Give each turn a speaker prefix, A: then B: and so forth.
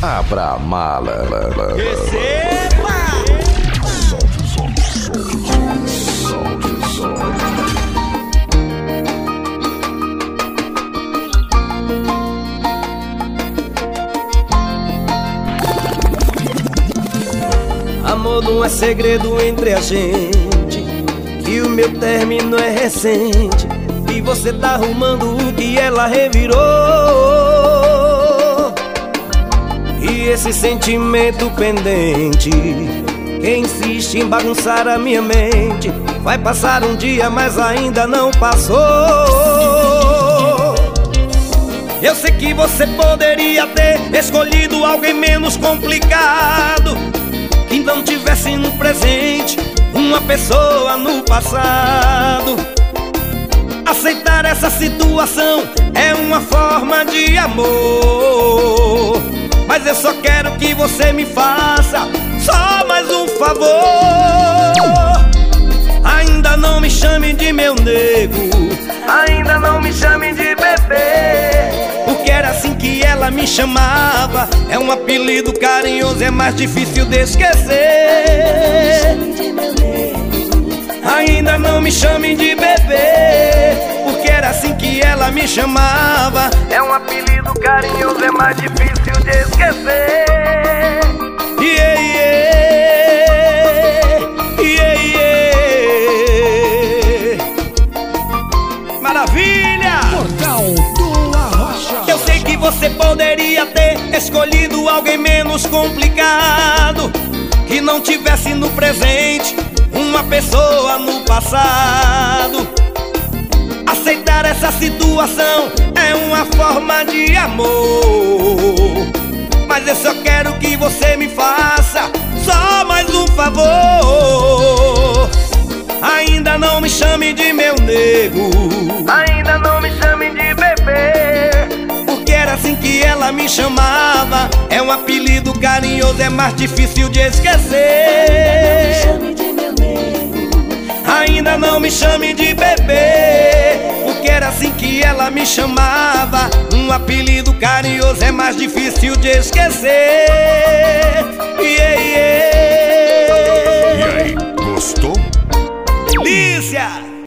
A: Abra a mala.
B: Receba!
C: Amor não é segredo entre a gente Que o meu término é recente E você tá arrumando o que ela revirou esse sentimento pendente. Que insiste em bagunçar a minha mente. Vai passar um dia, mas ainda não passou. Eu sei que você poderia ter escolhido alguém menos complicado. Que não tivesse no presente uma pessoa no passado. Aceitar essa situação é uma forma de amor eu só quero que você me faça só mais um favor. Ainda não me chame de meu nego Ainda não me chame de bebê. Porque era assim que ela me chamava É um apelido carinhoso, é mais difícil de esquecer. Ainda não me chame de bebê Porque era assim que ela me chamava Maravilha!
B: Portal do Arrocha.
C: Eu sei que você poderia ter escolhido alguém menos complicado Que não tivesse no presente uma pessoa no passado Aceitar essa situação é uma forma de amor Mas eu só quero que você me faça só mais um favor Ainda não me chame de meu nego que ela me chamava. É um apelido carinhoso, é mais difícil de esquecer. Ainda não me chame de bebê Porque era assim que ela me chamava. Um apelido carinhoso é mais difícil de esquecer. Yeah, yeah.